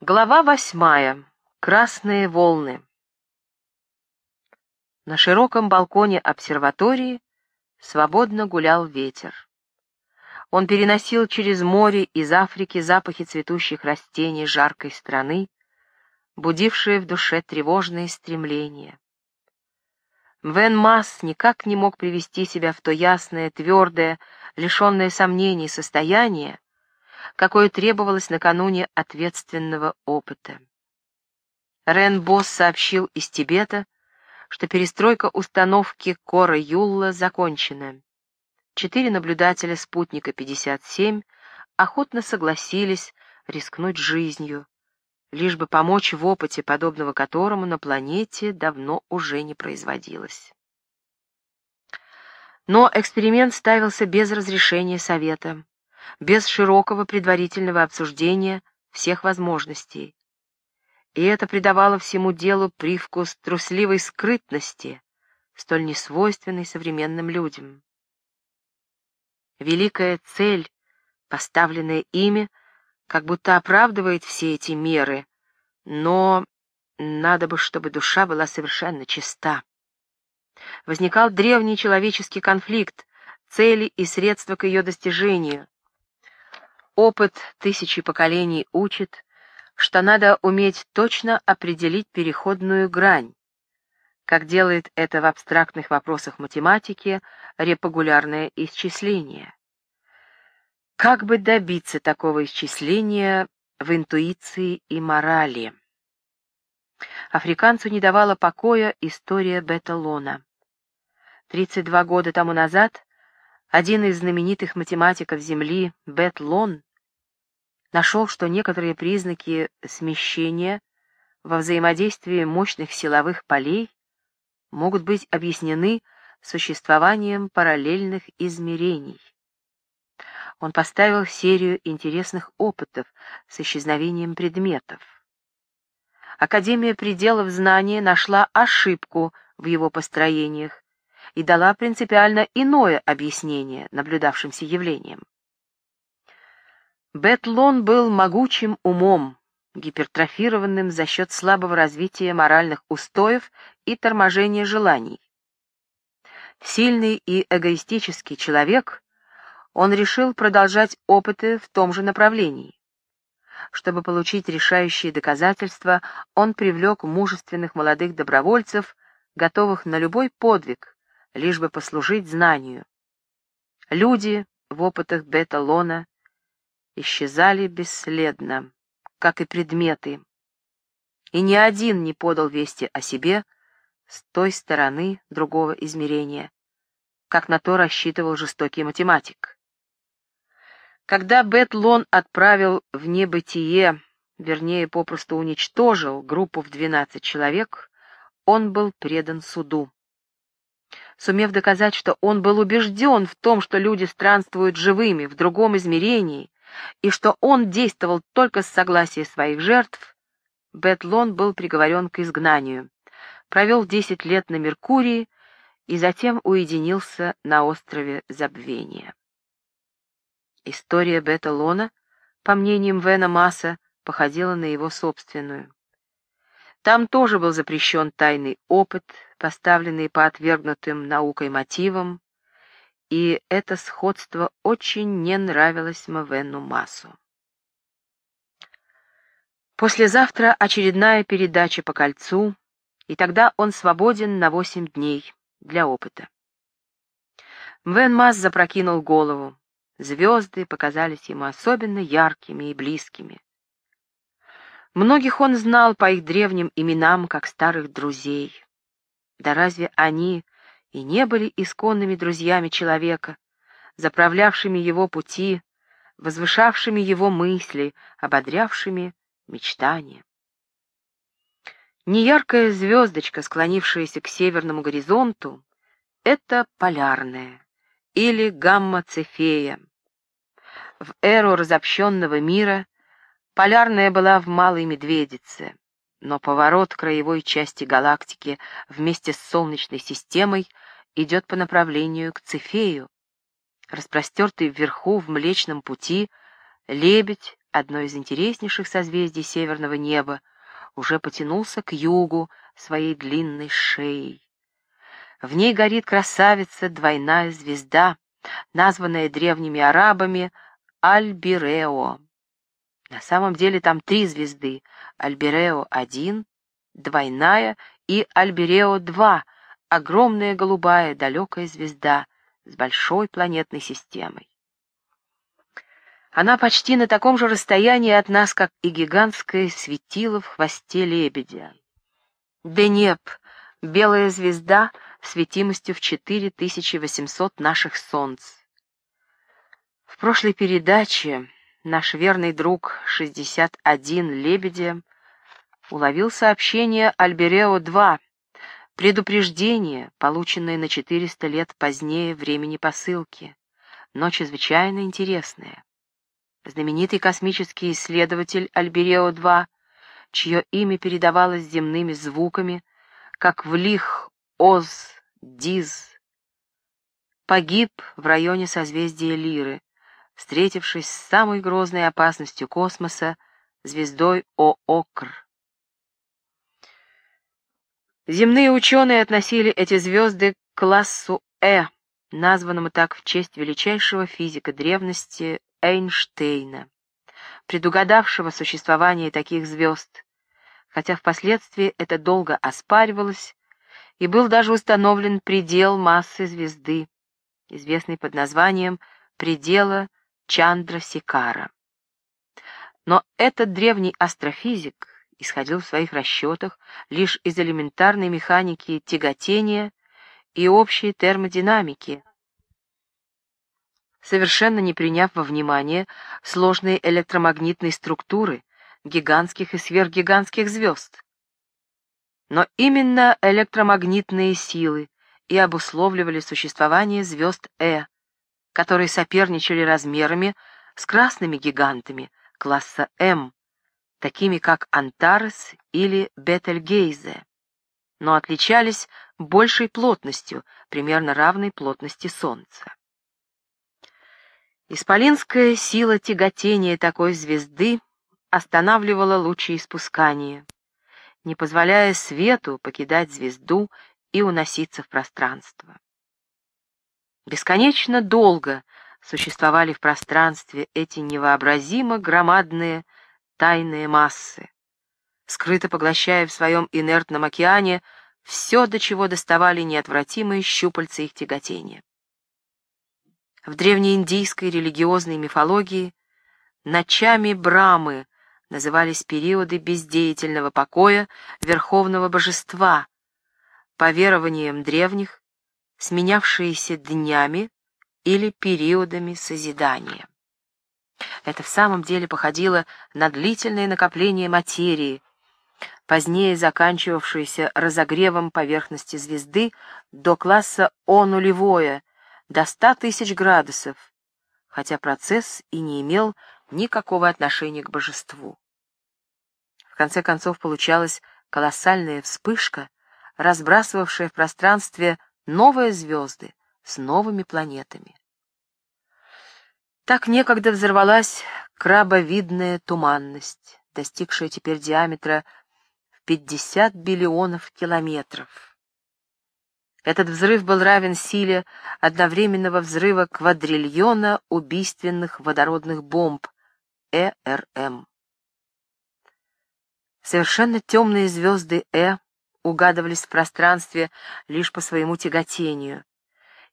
Глава восьмая. Красные волны. На широком балконе обсерватории свободно гулял ветер. Он переносил через море из Африки запахи цветущих растений жаркой страны, будившие в душе тревожные стремления. Вен Масс никак не мог привести себя в то ясное, твердое, лишенное сомнений состояние, какое требовалось накануне ответственного опыта. Рен Босс сообщил из Тибета, что перестройка установки Кора Юлла закончена. Четыре наблюдателя спутника 57 охотно согласились рискнуть жизнью, лишь бы помочь в опыте, подобного которому на планете давно уже не производилось. Но эксперимент ставился без разрешения Совета, без широкого предварительного обсуждения всех возможностей. И это придавало всему делу привкус трусливой скрытности, столь несвойственной современным людям. Великая цель, поставленная ими, как будто оправдывает все эти меры, но надо бы, чтобы душа была совершенно чиста. Возникал древний человеческий конфликт, цели и средства к ее достижению, Опыт тысячи поколений учит, что надо уметь точно определить переходную грань, как делает это в абстрактных вопросах математики репагулярное исчисление. Как бы добиться такого исчисления в интуиции и морали? Африканцу не давала покоя история Беталона. 32 года тому назад один из знаменитых математиков Земли, Бет Лон, нашел, что некоторые признаки смещения во взаимодействии мощных силовых полей могут быть объяснены существованием параллельных измерений. Он поставил серию интересных опытов с исчезновением предметов. Академия пределов знания нашла ошибку в его построениях и дала принципиально иное объяснение наблюдавшимся явлениям. Бетлон был могучим умом, гипертрофированным за счет слабого развития моральных устоев и торможения желаний. Сильный и эгоистический человек, он решил продолжать опыты в том же направлении. Чтобы получить решающие доказательства, он привлек мужественных молодых добровольцев, готовых на любой подвиг, лишь бы послужить знанию. Люди в опытах Бета-Лона исчезали бесследно, как и предметы, и ни один не подал вести о себе с той стороны другого измерения, как на то рассчитывал жестокий математик. Когда Бетлон отправил в небытие, вернее, попросту уничтожил группу в 12 человек, он был предан суду. Сумев доказать, что он был убежден в том, что люди странствуют живыми в другом измерении, и что он действовал только с согласия своих жертв, Бетлон был приговорен к изгнанию, провел десять лет на Меркурии и затем уединился на острове Забвения. История Беталона, по мнениям Вена Масса, походила на его собственную. Там тоже был запрещен тайный опыт, поставленный по отвергнутым наукой мотивам, и это сходство очень не нравилось Мавену Массу. Послезавтра очередная передача по кольцу, и тогда он свободен на восемь дней для опыта. Мвен Масс запрокинул голову. Звезды показались ему особенно яркими и близкими. Многих он знал по их древним именам, как старых друзей. Да разве они и не были исконными друзьями человека, заправлявшими его пути, возвышавшими его мысли, ободрявшими мечтания. Неяркая звездочка, склонившаяся к северному горизонту, это полярная или гамма-цефея. В эру разобщенного мира полярная была в Малой Медведице, но поворот краевой части галактики вместе с Солнечной системой идет по направлению к Цефею. Распростертый вверху в Млечном пути, лебедь одно из интереснейших созвездий северного неба, уже потянулся к югу своей длинной шеей. В ней горит красавица двойная звезда, названная древними арабами Альбирео. На самом деле там три звезды — Альбирео-1, двойная и Альбирео-2, огромная голубая далекая звезда с большой планетной системой. Она почти на таком же расстоянии от нас, как и гигантское светило в хвосте лебедя. Денеп, белая звезда, светимостью в 4800 наших солнц. В прошлой передаче наш верный друг 61 Лебедя уловил сообщение Альберео-2, предупреждение, полученное на 400 лет позднее времени посылки, но чрезвычайно интересное. Знаменитый космический исследователь Альберео-2, чье имя передавалось земными звуками, как в лих Оз, Диз, погиб в районе созвездия Лиры, встретившись с самой грозной опасностью космоса, звездой Оокр. Земные ученые относили эти звезды к классу Э, названному так в честь величайшего физика древности Эйнштейна, предугадавшего существование таких звезд, хотя впоследствии это долго оспаривалось, и был даже установлен предел массы звезды, известный под названием предела Чандра-Сикара. Но этот древний астрофизик исходил в своих расчетах лишь из элементарной механики тяготения и общей термодинамики, совершенно не приняв во внимание сложные электромагнитные структуры гигантских и сверхгигантских звезд. Но именно электромагнитные силы и обусловливали существование звезд Э, которые соперничали размерами с красными гигантами класса М, такими как Антарес или Бетельгейзе, но отличались большей плотностью, примерно равной плотности Солнца. Исполинская сила тяготения такой звезды останавливала лучеиспускание, не позволяя свету покидать звезду и уноситься в пространство. Бесконечно долго существовали в пространстве эти невообразимо громадные тайные массы, скрыто поглощая в своем инертном океане все, до чего доставали неотвратимые щупальца их тяготения. В древнеиндийской религиозной мифологии ночами Брамы назывались периоды бездеятельного покоя верховного божества, по верованиям древних, сменявшиеся днями или периодами созидания. Это в самом деле походило на длительное накопление материи, позднее заканчивавшееся разогревом поверхности звезды до класса О нулевое, до 100 тысяч градусов, хотя процесс и не имел никакого отношения к божеству. В конце концов получалась колоссальная вспышка, разбрасывавшая в пространстве новые звезды с новыми планетами. Так некогда взорвалась крабовидная туманность, достигшая теперь диаметра в 50 биллионов километров. Этот взрыв был равен силе одновременного взрыва квадриллиона убийственных водородных бомб ЭРМ. Совершенно темные звезды Э угадывались в пространстве лишь по своему тяготению,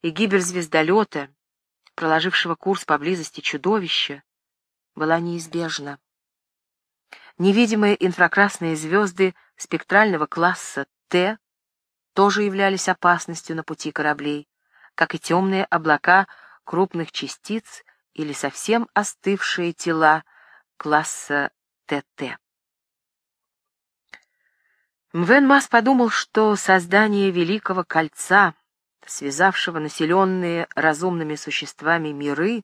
и гибель звездолета, проложившего курс поблизости чудовища, была неизбежна. Невидимые инфракрасные звезды спектрального класса Т тоже являлись опасностью на пути кораблей, как и темные облака крупных частиц или совсем остывшие тела класса ТТ. Мвен Мас подумал, что создание Великого Кольца, связавшего населенные разумными существами миры,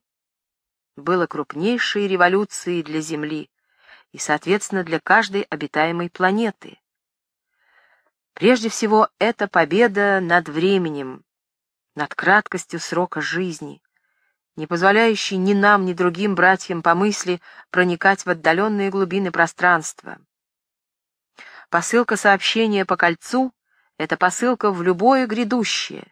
было крупнейшей революцией для Земли и, соответственно, для каждой обитаемой планеты. Прежде всего, это победа над временем, над краткостью срока жизни не позволяющий ни нам, ни другим братьям по мысли проникать в отдаленные глубины пространства. Посылка сообщения по кольцу — это посылка в любое грядущее,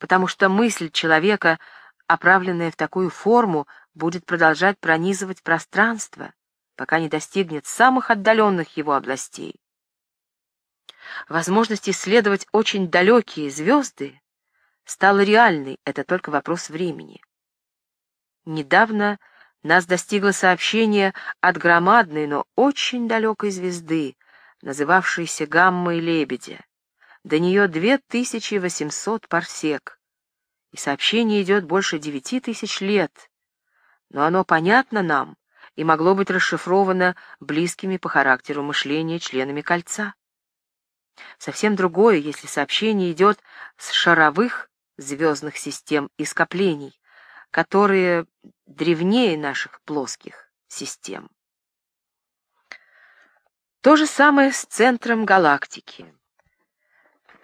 потому что мысль человека, оправленная в такую форму, будет продолжать пронизывать пространство, пока не достигнет самых отдаленных его областей. Возможность исследовать очень далекие звезды стала реальной, это только вопрос времени. Недавно нас достигло сообщение от громадной, но очень далекой звезды, называвшейся гаммой лебедя. До нее 2800 парсек, и сообщение идет больше 9000 лет, но оно понятно нам и могло быть расшифровано близкими по характеру мышления членами кольца. Совсем другое, если сообщение идет с шаровых звездных систем и скоплений, которые древнее наших плоских систем. То же самое с центром галактики.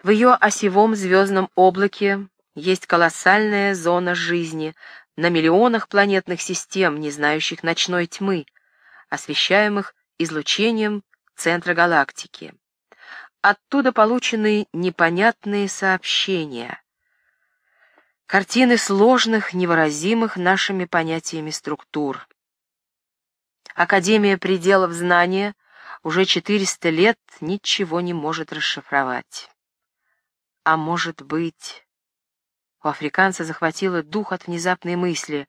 В ее осевом звездном облаке есть колоссальная зона жизни на миллионах планетных систем, не знающих ночной тьмы, освещаемых излучением центра галактики. Оттуда получены непонятные сообщения, картины сложных, невыразимых нашими понятиями структур. Академия пределов знания уже 400 лет ничего не может расшифровать. А может быть... У африканца захватило дух от внезапной мысли.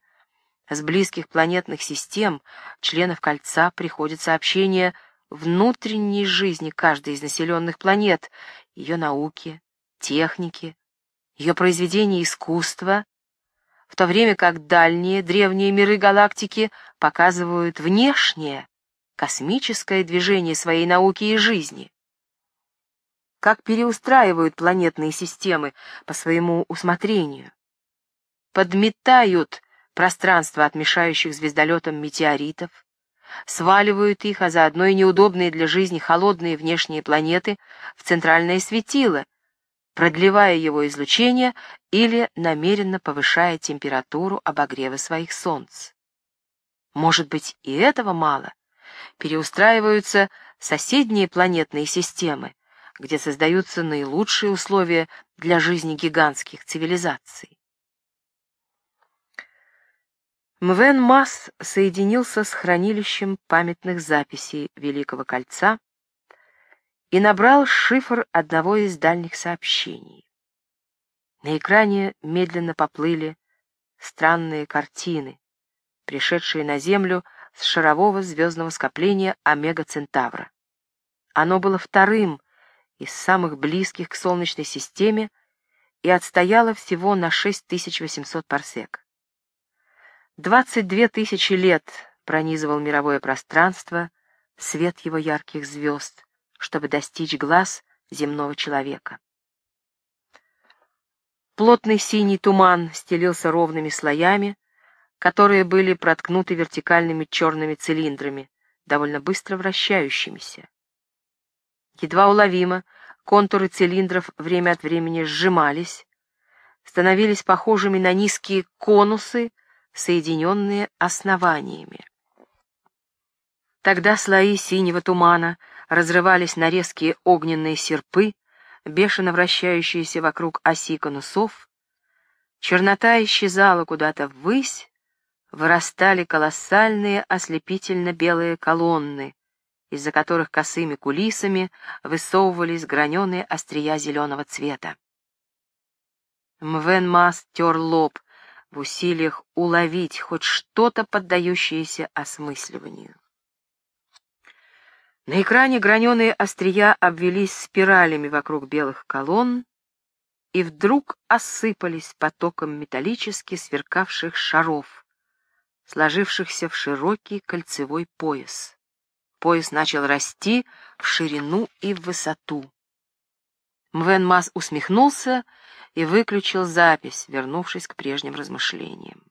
С близких планетных систем, членов кольца, приходит сообщение внутренней жизни каждой из населенных планет, ее науки, техники, ее произведения искусства, в то время как дальние древние миры галактики показывают внешнее, космическое движение своей науки и жизни. Как переустраивают планетные системы по своему усмотрению. Подметают пространство от мешающих звездолетам метеоритов, сваливают их, а заодно и неудобные для жизни холодные внешние планеты в центральное светило, продлевая его излучение или намеренно повышая температуру обогрева своих солнц. Может быть, и этого мало. Переустраиваются соседние планетные системы, где создаются наилучшие условия для жизни гигантских цивилизаций. Мвен Мас соединился с хранилищем памятных записей Великого Кольца и набрал шифр одного из дальних сообщений. На экране медленно поплыли странные картины, пришедшие на Землю с шарового звездного скопления Омега-Центавра. Оно было вторым из самых близких к Солнечной системе и отстояло всего на 6800 парсек. 22 тысячи лет пронизывал мировое пространство свет его ярких звезд, чтобы достичь глаз земного человека. Плотный синий туман стелился ровными слоями, которые были проткнуты вертикальными черными цилиндрами, довольно быстро вращающимися. Едва уловимо контуры цилиндров время от времени сжимались, становились похожими на низкие конусы, соединенные основаниями. Тогда слои синего тумана разрывались на резкие огненные серпы, бешено вращающиеся вокруг оси конусов, чернота исчезала куда-то ввысь, вырастали колоссальные ослепительно-белые колонны, из-за которых косыми кулисами высовывались граненые острия зеленого цвета. Мвен Мас тер лоб, в усилиях уловить хоть что-то, поддающееся осмысливанию. На экране граненые острия обвелись спиралями вокруг белых колонн и вдруг осыпались потоком металлически сверкавших шаров, сложившихся в широкий кольцевой пояс. Пояс начал расти в ширину и в высоту. Мвен Мас усмехнулся и выключил запись, вернувшись к прежним размышлениям.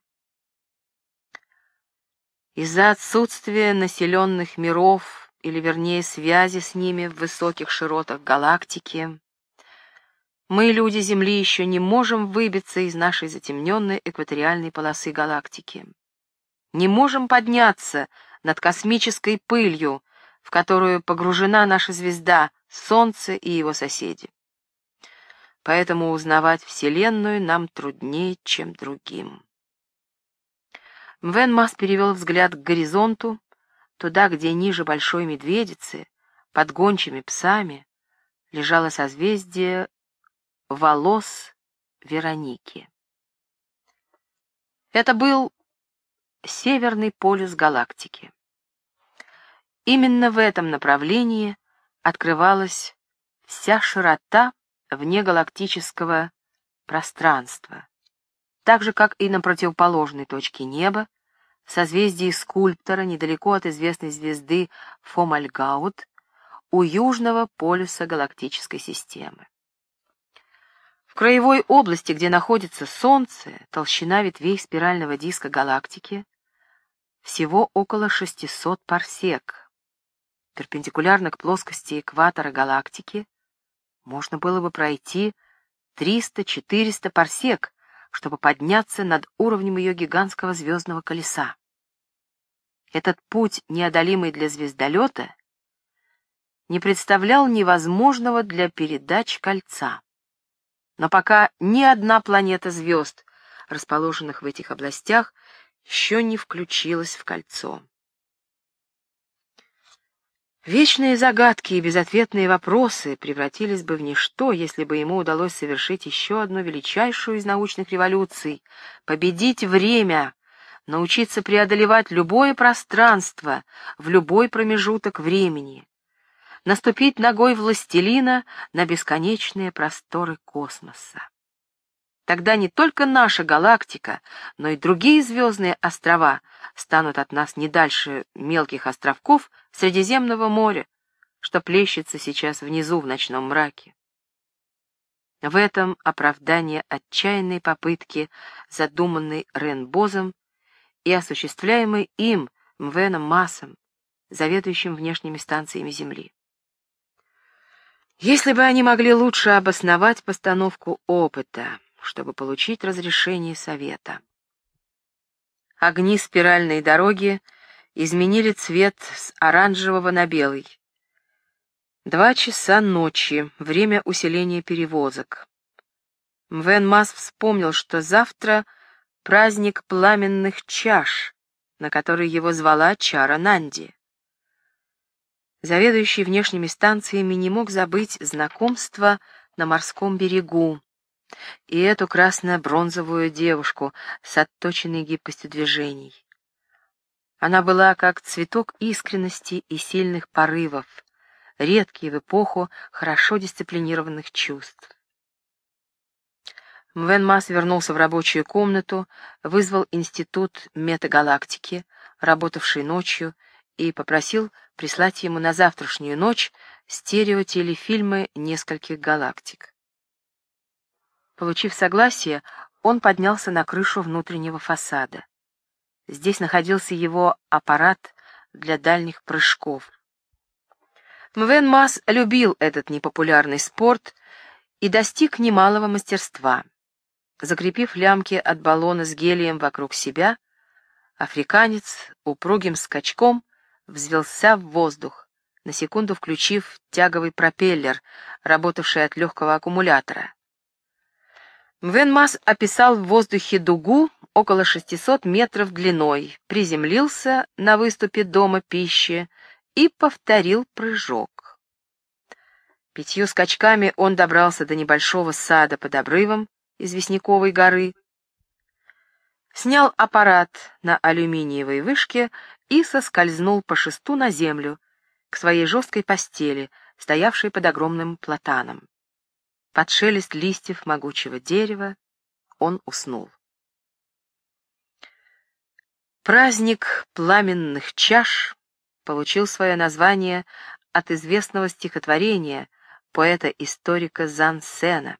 Из-за отсутствия населенных миров, или вернее связи с ними в высоких широтах галактики, Мы, люди Земли, еще не можем выбиться из нашей затемненной экваториальной полосы галактики. Не можем подняться над космической пылью, в которую погружена наша звезда, Солнце и его соседи. Поэтому узнавать Вселенную нам труднее, чем другим. Мвен Мас перевел взгляд к горизонту, туда, где ниже Большой Медведицы, под гончими псами, лежало созвездие волос Вероники. Это был северный полюс галактики. Именно в этом направлении открывалась вся широта внегалактического пространства, так же, как и на противоположной точке неба, в созвездии скульптора, недалеко от известной звезды Фомальгаут, у южного полюса галактической системы. В краевой области, где находится Солнце, толщина ветвей спирального диска галактики всего около 600 парсек. Перпендикулярно к плоскости экватора галактики можно было бы пройти 300-400 парсек, чтобы подняться над уровнем ее гигантского звездного колеса. Этот путь, неодолимый для звездолета, не представлял невозможного для передач кольца. Но пока ни одна планета звезд, расположенных в этих областях, еще не включилась в кольцо. Вечные загадки и безответные вопросы превратились бы в ничто, если бы ему удалось совершить еще одну величайшую из научных революций — победить время, научиться преодолевать любое пространство в любой промежуток времени, наступить ногой властелина на бесконечные просторы космоса. Тогда не только наша галактика, но и другие звездные острова станут от нас не дальше мелких островков Средиземного моря, что плещется сейчас внизу в ночном мраке. В этом оправдание отчаянной попытки, задуманной Ренбозом и осуществляемой им, Мвеном Массом, заведующим внешними станциями Земли. Если бы они могли лучше обосновать постановку опыта, чтобы получить разрешение совета. Огни спиральной дороги изменили цвет с оранжевого на белый. Два часа ночи, время усиления перевозок. Мвен Мас вспомнил, что завтра праздник пламенных чаш, на который его звала Чара Нанди. Заведующий внешними станциями не мог забыть знакомства на морском берегу, и эту красно-бронзовую девушку с отточенной гибкостью движений. Она была как цветок искренности и сильных порывов, редкий в эпоху хорошо дисциплинированных чувств. Мвен Мас вернулся в рабочую комнату, вызвал институт метагалактики, работавший ночью, и попросил прислать ему на завтрашнюю ночь стереотелефильмы нескольких галактик. Получив согласие, он поднялся на крышу внутреннего фасада. Здесь находился его аппарат для дальних прыжков. Мвен Мас любил этот непопулярный спорт и достиг немалого мастерства. Закрепив лямки от баллона с гелием вокруг себя, африканец упругим скачком взвелся в воздух, на секунду включив тяговый пропеллер, работавший от легкого аккумулятора. Мвенмас описал в воздухе дугу около 600 метров длиной, приземлился на выступе дома пищи и повторил прыжок. Пятью скачками он добрался до небольшого сада под обрывом известняковой горы, снял аппарат на алюминиевой вышке и соскользнул по шесту на землю, к своей жесткой постели, стоявшей под огромным платаном. Под шелест листьев могучего дерева он уснул. Праздник пламенных чаш получил свое название от известного стихотворения поэта-историка Зансена,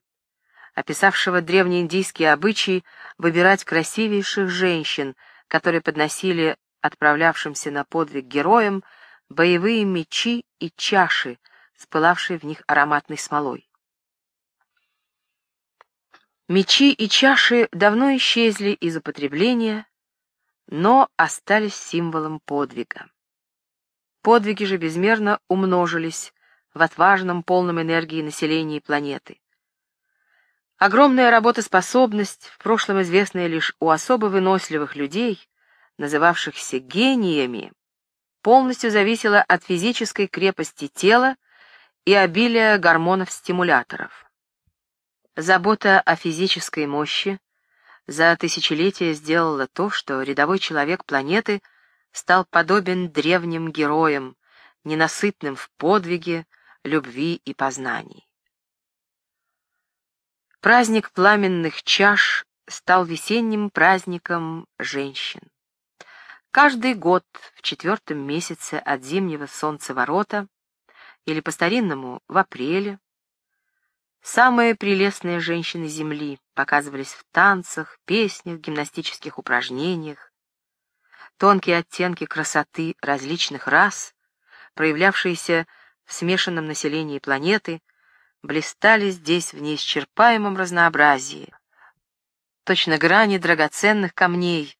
описавшего древнеиндийские обычаи выбирать красивейших женщин, которые подносили отправлявшимся на подвиг героям боевые мечи и чаши, спылавшие в них ароматной смолой. Мечи и чаши давно исчезли из употребления, но остались символом подвига. Подвиги же безмерно умножились в отважном, полном энергии населении планеты. Огромная работоспособность, в прошлом известная лишь у особо выносливых людей, называвшихся гениями, полностью зависела от физической крепости тела и обилия гормонов-стимуляторов. Забота о физической мощи за тысячелетия сделала то, что рядовой человек планеты стал подобен древним героям, ненасытным в подвиге, любви и познании. Праздник пламенных чаш стал весенним праздником женщин. Каждый год в четвертом месяце от зимнего солнцеворота, или по-старинному в апреле, Самые прелестные женщины Земли показывались в танцах, песнях, гимнастических упражнениях. Тонкие оттенки красоты различных рас, проявлявшиеся в смешанном населении планеты, блистали здесь в неисчерпаемом разнообразии. Точно грани драгоценных камней,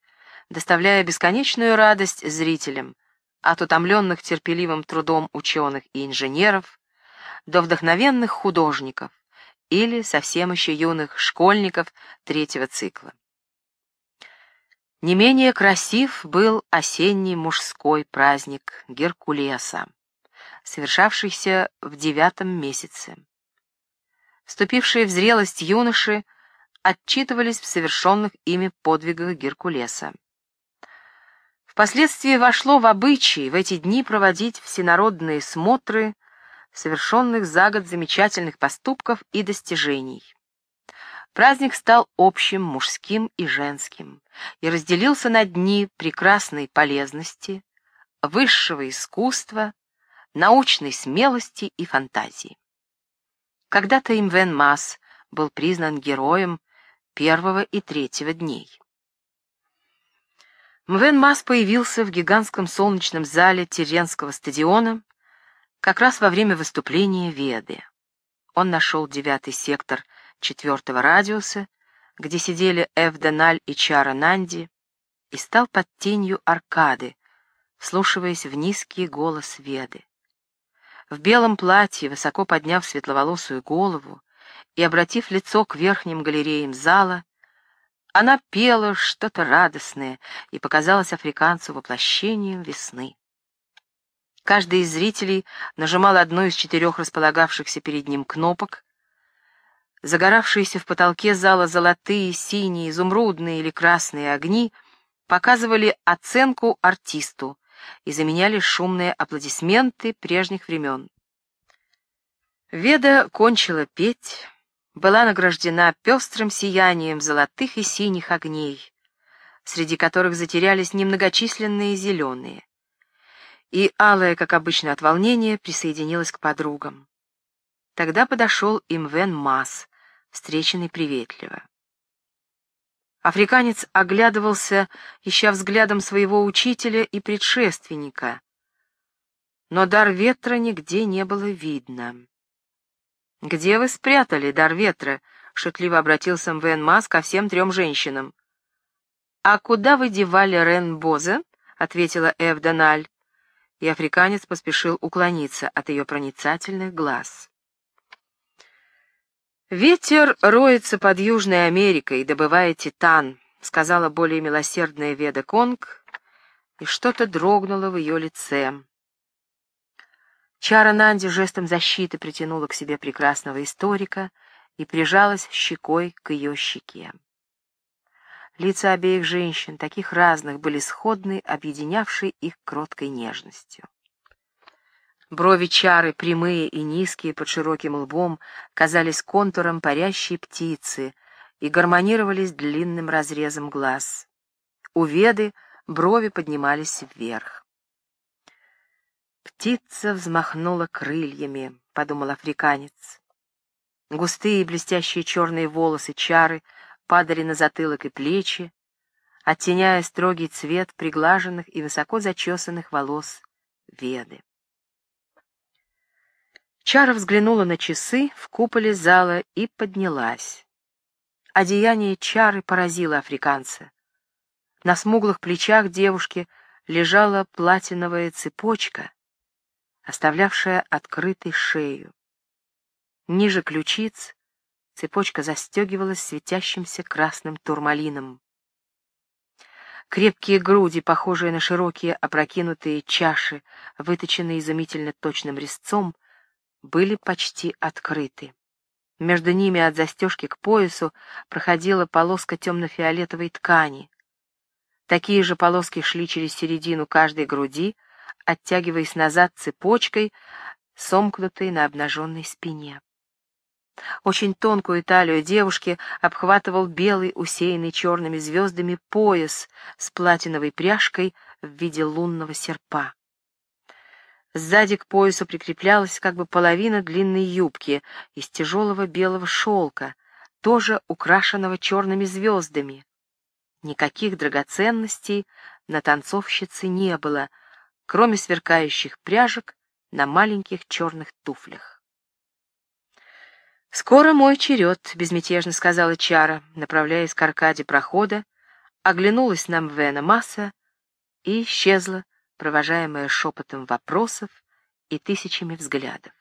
доставляя бесконечную радость зрителям, от утомленных терпеливым трудом ученых и инженеров до вдохновенных художников, или совсем еще юных школьников третьего цикла. Не менее красив был осенний мужской праздник Геркулеса, совершавшийся в девятом месяце. Вступившие в зрелость юноши отчитывались в совершенных ими подвигах Геркулеса. Впоследствии вошло в обычай в эти дни проводить всенародные смотры совершенных за год замечательных поступков и достижений. Праздник стал общим, мужским и женским, и разделился на дни прекрасной полезности, высшего искусства, научной смелости и фантазии. Когда-то Имвен Мас был признан героем первого и третьего дней. Мвен Мас появился в гигантском солнечном зале Теренского стадиона как раз во время выступления Веды. Он нашел девятый сектор четвертого радиуса, где сидели Эвденаль и Чара Нанди, и стал под тенью аркады, вслушиваясь в низкий голос Веды. В белом платье, высоко подняв светловолосую голову и обратив лицо к верхним галереям зала, она пела что-то радостное и показалась африканцу воплощением весны. Каждый из зрителей нажимал одну из четырех располагавшихся перед ним кнопок. Загоравшиеся в потолке зала золотые, синие, изумрудные или красные огни показывали оценку артисту и заменяли шумные аплодисменты прежних времен. Веда кончила петь, была награждена пестрым сиянием золотых и синих огней, среди которых затерялись немногочисленные зеленые и, алая, как обычно от волнения, присоединилась к подругам. Тогда подошел им Вен Мас, встреченный приветливо. Африканец оглядывался, ища взглядом своего учителя и предшественника, но дар ветра нигде не было видно. «Где вы спрятали дар ветра?» — шутливо обратился Мвен Мас ко всем трем женщинам. «А куда вы девали Рен Бозе?» — ответила Эв Дональ и африканец поспешил уклониться от ее проницательных глаз. «Ветер роется под Южной Америкой, добывая титан», — сказала более милосердная Веда Конг, и что-то дрогнуло в ее лице. Чара Нанди жестом защиты притянула к себе прекрасного историка и прижалась щекой к ее щеке. Лица обеих женщин, таких разных, были сходны, объединявшей их кроткой нежностью. Брови чары, прямые и низкие под широким лбом, казались контуром парящей птицы и гармонировались длинным разрезом глаз. У Веды брови поднимались вверх. «Птица взмахнула крыльями», — подумал африканец. Густые блестящие черные волосы чары — падали на затылок и плечи, оттеняя строгий цвет приглаженных и высоко зачесанных волос Веды. Чара взглянула на часы в куполе зала и поднялась. одеяние чары поразило африканца. На смуглых плечах девушки лежала платиновая цепочка, оставлявшая открытой шею. Ниже ключиц цепочка застегивалась светящимся красным турмалином. Крепкие груди, похожие на широкие опрокинутые чаши, выточенные изумительно точным резцом, были почти открыты. Между ними от застежки к поясу проходила полоска темно-фиолетовой ткани. Такие же полоски шли через середину каждой груди, оттягиваясь назад цепочкой, сомкнутой на обнаженной спине. Очень тонкую талию девушки обхватывал белый, усеянный черными звездами пояс с платиновой пряжкой в виде лунного серпа. Сзади к поясу прикреплялась как бы половина длинной юбки из тяжелого белого шелка, тоже украшенного черными звездами. Никаких драгоценностей на танцовщице не было, кроме сверкающих пряжек на маленьких черных туфлях. «Скоро мой черед», — безмятежно сказала Чара, направляясь к аркаде прохода, оглянулась на Мвена Масса и исчезла, провожаемая шепотом вопросов и тысячами взглядов.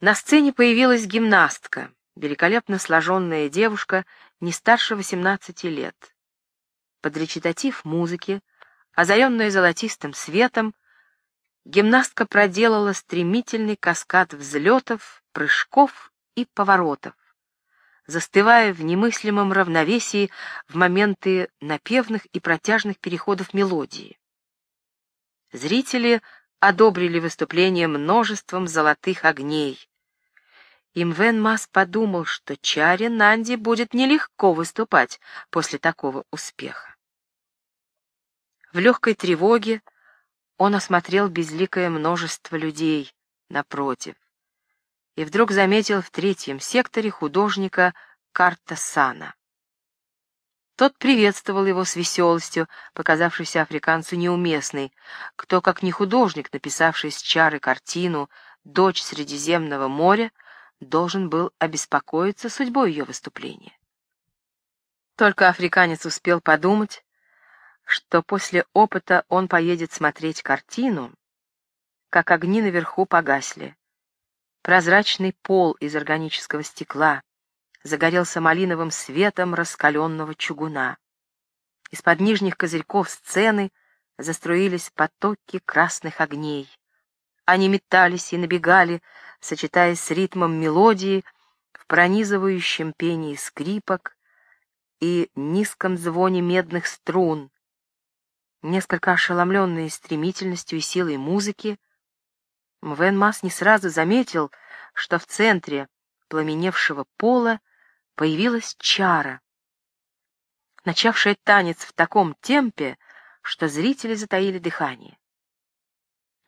На сцене появилась гимнастка, великолепно сложенная девушка не старше 18 лет. Под речитатив музыки, озаренная золотистым светом, гимнастка проделала стремительный каскад взлетов, прыжков и поворотов, застывая в немыслимом равновесии в моменты напевных и протяжных переходов мелодии. Зрители одобрили выступление множеством золотых огней. Имвен Мас подумал, что Чаре Нанди будет нелегко выступать после такого успеха. В легкой тревоге он осмотрел безликое множество людей напротив и вдруг заметил в третьем секторе художника Карта Сана. Тот приветствовал его с веселостью, показавшейся африканцу неуместной. Кто, как не художник, написавший с чары картину «Дочь Средиземного моря», должен был обеспокоиться судьбой ее выступления. Только африканец успел подумать, что после опыта он поедет смотреть картину, как огни наверху погасли. Прозрачный пол из органического стекла загорелся малиновым светом раскаленного чугуна. Из-под нижних козырьков сцены заструились потоки красных огней. Они метались и набегали, сочетаясь с ритмом мелодии в пронизывающем пении скрипок и низком звоне медных струн, Несколько ошеломленный стремительностью и силой музыки, Мвен Мас не сразу заметил, что в центре пламеневшего пола появилась чара, начавшая танец в таком темпе, что зрители затаили дыхание.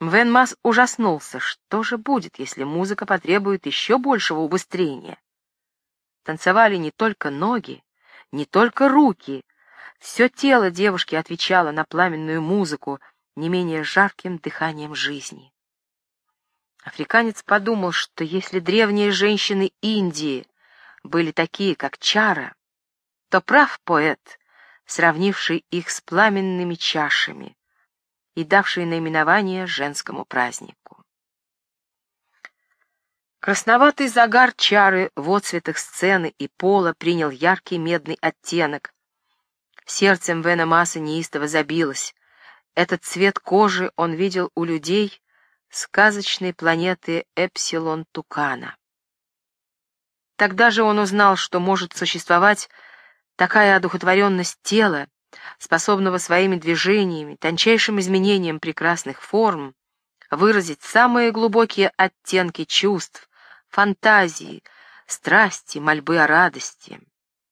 Мвен Мас ужаснулся, что же будет, если музыка потребует еще большего убыстрения. Танцевали не только ноги, не только руки, все тело девушки отвечало на пламенную музыку не менее жарким дыханием жизни. Африканец подумал, что если древние женщины Индии были такие, как Чара, то прав поэт, сравнивший их с пламенными чашами и давший наименование женскому празднику. Красноватый загар чары в отцветах сцены и пола принял яркий медный оттенок, Сердцем Вена Масса неистово забилось. Этот цвет кожи он видел у людей сказочной планеты Эпсилон-Тукана. Тогда же он узнал, что может существовать такая одухотворенность тела, способного своими движениями, тончайшим изменением прекрасных форм, выразить самые глубокие оттенки чувств, фантазии, страсти, мольбы о радости.